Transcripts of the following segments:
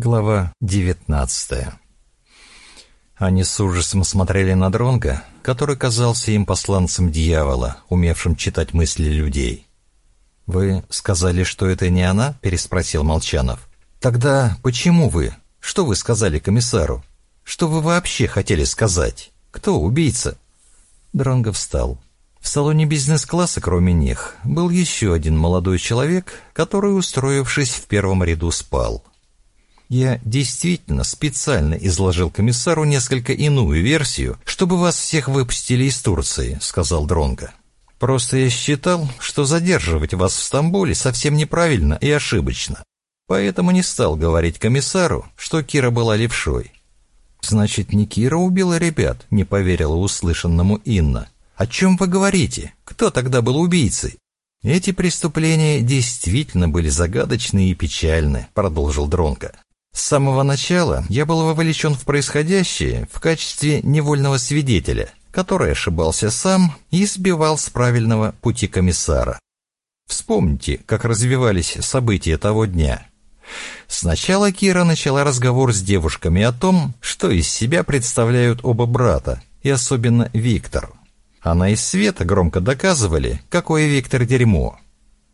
Глава 19 Они с ужасом смотрели на Дронга, который казался им посланцем дьявола, умевшим читать мысли людей. «Вы сказали, что это не она?» — переспросил Молчанов. «Тогда почему вы? Что вы сказали комиссару? Что вы вообще хотели сказать? Кто убийца?» Дронго встал. В салоне бизнес-класса, кроме них, был еще один молодой человек, который, устроившись в первом ряду, спал. Я действительно специально изложил комиссару несколько иную версию, чтобы вас всех выпустили из Турции, сказал Дронга. Просто я считал, что задерживать вас в Стамбуле совсем неправильно и ошибочно. Поэтому не стал говорить комиссару, что Кира была левшой. Значит, не Кира убила ребят, не поверила услышанному Инна. О чем вы говорите? Кто тогда был убийцей? Эти преступления действительно были загадочны и печальны, продолжил Дронко. С самого начала я был вовлечен в происходящее в качестве невольного свидетеля, который ошибался сам и сбивал с правильного пути комиссара. Вспомните, как развивались события того дня. Сначала Кира начала разговор с девушками о том, что из себя представляют оба брата, и особенно Виктор. Она и Света громко доказывали, какое Виктор дерьмо.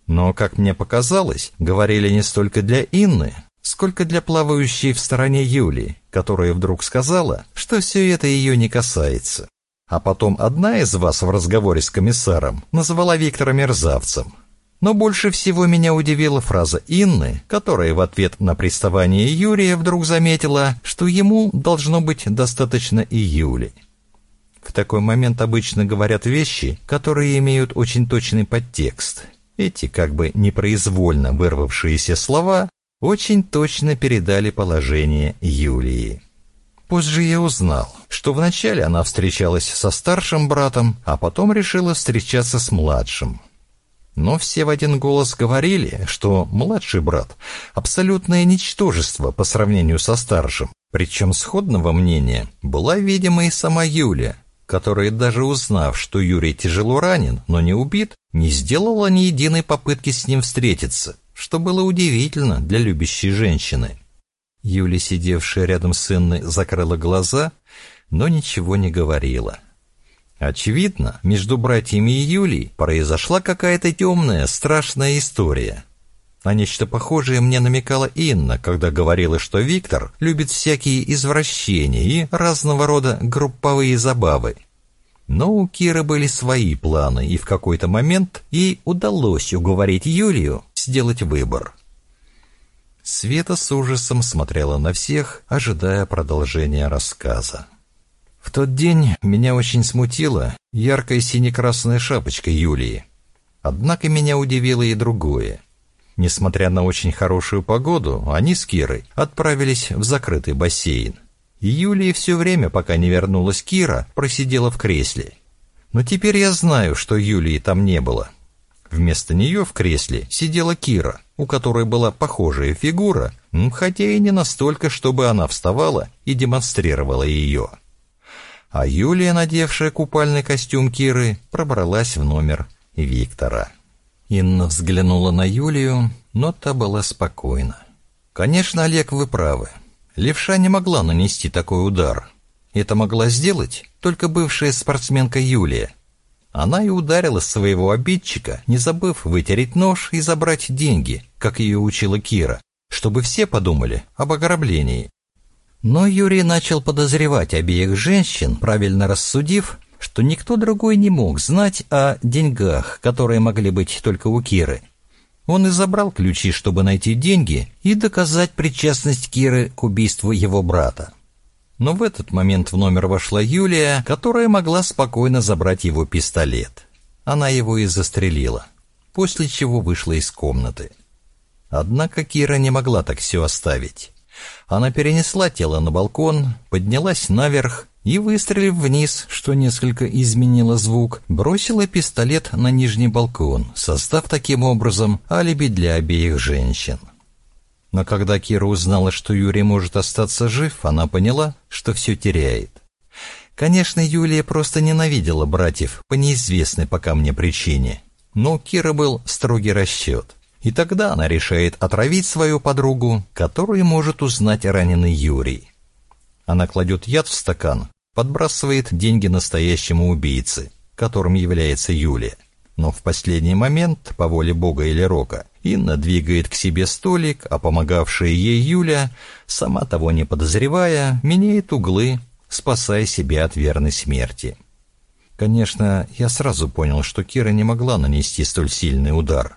Но, как мне показалось, говорили не столько для Инны, сколько для плавающей в стороне Юли, которая вдруг сказала, что все это ее не касается. А потом одна из вас в разговоре с комиссаром назвала Виктора мерзавцем. Но больше всего меня удивила фраза Инны, которая в ответ на приставание Юрия вдруг заметила, что ему должно быть достаточно и Юли. В такой момент обычно говорят вещи, которые имеют очень точный подтекст. Эти как бы непроизвольно вырвавшиеся слова очень точно передали положение Юлии. Позже я узнал, что вначале она встречалась со старшим братом, а потом решила встречаться с младшим. Но все в один голос говорили, что младший брат — абсолютное ничтожество по сравнению со старшим. Причем сходного мнения была, видимо, и сама Юля, которая, даже узнав, что Юрий тяжело ранен, но не убит, не сделала ни единой попытки с ним встретиться что было удивительно для любящей женщины. Юля, сидевшая рядом с Инной, закрыла глаза, но ничего не говорила. Очевидно, между братьями и Юлей произошла какая-то темная, страшная история. На нечто похожее мне намекала Инна, когда говорила, что Виктор любит всякие извращения и разного рода групповые забавы. Но у Киры были свои планы, и в какой-то момент ей удалось уговорить Юлию сделать выбор. Света с ужасом смотрела на всех, ожидая продолжения рассказа. В тот день меня очень смутила яркая сине-красная шапочка Юлии. Однако меня удивило и другое. Несмотря на очень хорошую погоду, они с Кирой отправились в закрытый бассейн. Юлия все время, пока не вернулась Кира, просидела в кресле. Но теперь я знаю, что Юлии там не было. Вместо нее в кресле сидела Кира, у которой была похожая фигура, хотя и не настолько, чтобы она вставала и демонстрировала ее. А Юлия, надевшая купальный костюм Киры, пробралась в номер Виктора. Инна взглянула на Юлию, но та была спокойна. «Конечно, Олег, вы правы. Левша не могла нанести такой удар. Это могла сделать только бывшая спортсменка Юлия, она и ударила своего обидчика, не забыв вытереть нож и забрать деньги, как ее учила Кира, чтобы все подумали об ограблении. Но Юрий начал подозревать обеих женщин, правильно рассудив, что никто другой не мог знать о деньгах, которые могли быть только у Киры. Он и забрал ключи, чтобы найти деньги и доказать причастность Киры к убийству его брата. Но в этот момент в номер вошла Юлия, которая могла спокойно забрать его пистолет. Она его и застрелила, после чего вышла из комнаты. Однако Кира не могла так все оставить. Она перенесла тело на балкон, поднялась наверх и, выстрелив вниз, что несколько изменило звук, бросила пистолет на нижний балкон, создав таким образом алиби для обеих женщин. Но когда Кира узнала, что Юрий может остаться жив, она поняла, что все теряет. Конечно, Юлия просто ненавидела братьев по неизвестной пока мне причине. Но у Киры был строгий расчет. И тогда она решает отравить свою подругу, которую может узнать раненый Юрий. Она кладет яд в стакан, подбрасывает деньги настоящему убийце, которым является Юлия. Но в последний момент, по воле Бога или Рока, Инна двигает к себе столик, а помогавшая ей Юля, сама того не подозревая, меняет углы, спасая себя от верной смерти. Конечно, я сразу понял, что Кира не могла нанести столь сильный удар.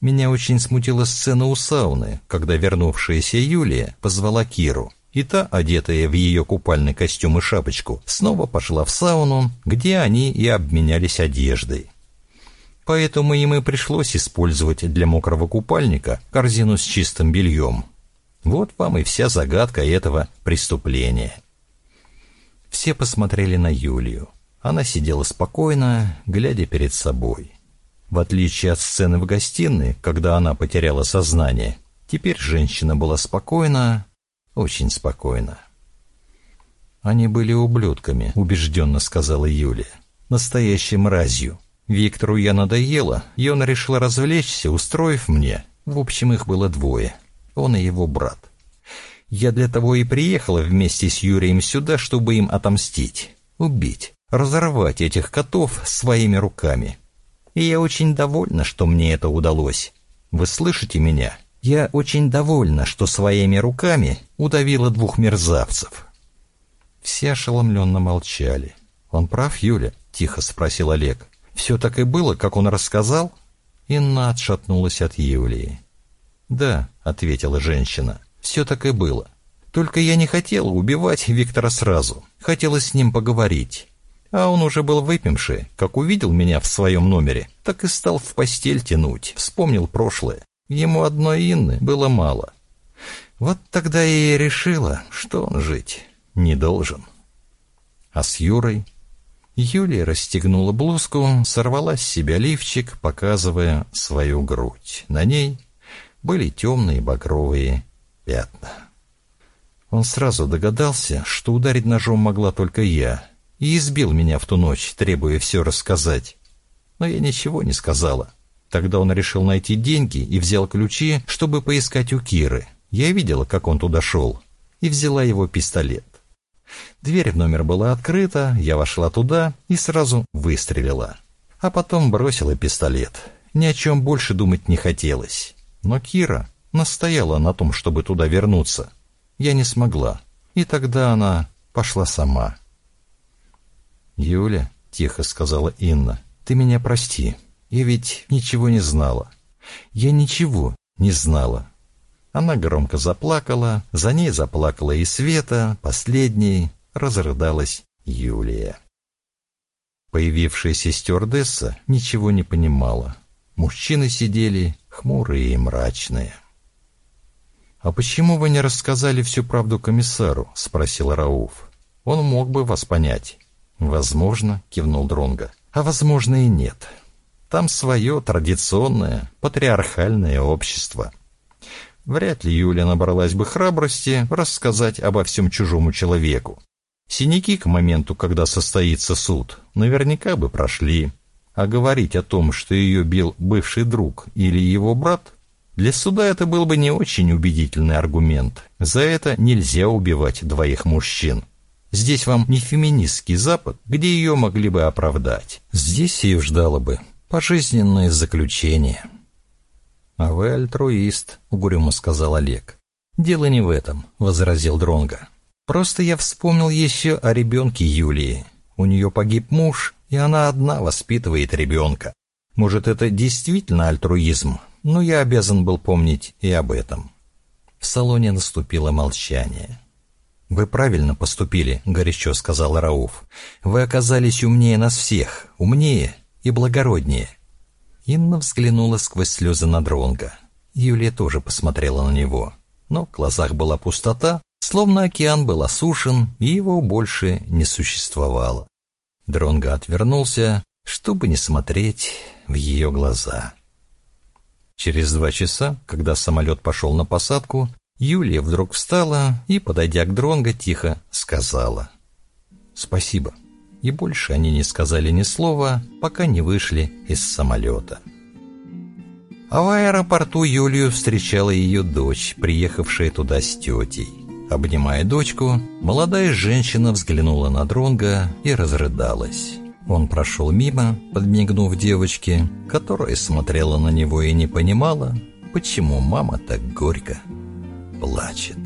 Меня очень смутила сцена у сауны, когда вернувшаяся Юлия позвала Киру, и та, одетая в ее купальный костюм и шапочку, снова пошла в сауну, где они и обменялись одеждой. Поэтому им и пришлось использовать для мокрого купальника корзину с чистым бельем. Вот вам и вся загадка этого преступления. Все посмотрели на Юлию. Она сидела спокойно, глядя перед собой. В отличие от сцены в гостиной, когда она потеряла сознание, теперь женщина была спокойна, очень спокойна. «Они были ублюдками», — убежденно сказала Юлия. «Настоящей мразью. Виктору я надоела, и он решил развлечься, устроив мне. В общем, их было двое. Он и его брат. Я для того и приехала вместе с Юрием сюда, чтобы им отомстить, убить, разорвать этих котов своими руками. И я очень довольна, что мне это удалось. Вы слышите меня? Я очень довольна, что своими руками удавила двух мерзавцев. Все ошеломленно молчали. «Он прав, Юля?» — тихо спросил Олег. Все так и было, как он рассказал?» Инна отшатнулась от Юлии. «Да», — ответила женщина, — «все так и было. Только я не хотела убивать Виктора сразу. Хотела с ним поговорить. А он уже был выпивший, как увидел меня в своем номере, так и стал в постель тянуть, вспомнил прошлое. Ему одной Инны было мало. Вот тогда я и решила, что он жить не должен. А с Юрой Юлия расстегнула блузку, сорвала с себя лифчик, показывая свою грудь. На ней были темные багровые пятна. Он сразу догадался, что ударить ножом могла только я, и избил меня в ту ночь, требуя все рассказать. Но я ничего не сказала. Тогда он решил найти деньги и взял ключи, чтобы поискать у Киры. Я видела, как он туда шел, и взяла его пистолет. Дверь в номер была открыта, я вошла туда и сразу выстрелила. А потом бросила пистолет. Ни о чем больше думать не хотелось. Но Кира настояла на том, чтобы туда вернуться. Я не смогла. И тогда она пошла сама. «Юля», — тихо сказала Инна, — «ты меня прости. Я ведь ничего не знала. Я ничего не знала». Она громко заплакала, за ней заплакала и Света, последней разрыдалась Юлия. Появившаяся стюардесса ничего не понимала. Мужчины сидели хмурые и мрачные. «А почему вы не рассказали всю правду комиссару?» — спросил Рауф. «Он мог бы вас понять». «Возможно», — кивнул Дронга. «А возможно и нет. Там свое традиционное, патриархальное общество». Вряд ли Юля набралась бы храбрости рассказать обо всем чужому человеку. Синяки к моменту, когда состоится суд, наверняка бы прошли. А говорить о том, что ее бил бывший друг или его брат, для суда это был бы не очень убедительный аргумент. За это нельзя убивать двоих мужчин. Здесь вам не феминистский Запад, где ее могли бы оправдать. Здесь ее ждало бы пожизненное заключение. «А вы альтруист», — угрюмо сказал Олег. «Дело не в этом», — возразил Дронга. «Просто я вспомнил еще о ребенке Юлии. У нее погиб муж, и она одна воспитывает ребенка. Может, это действительно альтруизм, но я обязан был помнить и об этом». В салоне наступило молчание. «Вы правильно поступили», — горячо сказал Рауф. «Вы оказались умнее нас всех, умнее и благороднее. Инна взглянула сквозь слезы на Дронга. Юлия тоже посмотрела на него. Но в глазах была пустота, словно океан был осушен, и его больше не существовало. Дронга отвернулся, чтобы не смотреть в ее глаза. Через два часа, когда самолет пошел на посадку, Юлия вдруг встала и, подойдя к Дронго, тихо сказала «Спасибо» и больше они не сказали ни слова, пока не вышли из самолета. А в аэропорту Юлию встречала ее дочь, приехавшая туда с тетей. Обнимая дочку, молодая женщина взглянула на Дронга и разрыдалась. Он прошел мимо, подмигнув девочке, которая смотрела на него и не понимала, почему мама так горько плачет.